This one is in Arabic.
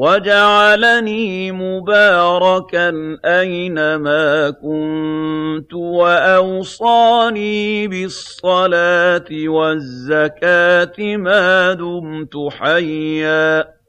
وَجَعَلَنِي مُبَارَكًا أَيْنَ مَا كُنتُ وَأَوْصَانِي بِالصَّلَاةِ وَالزَّكَاةِ مَا دُمْتُ حَيًّا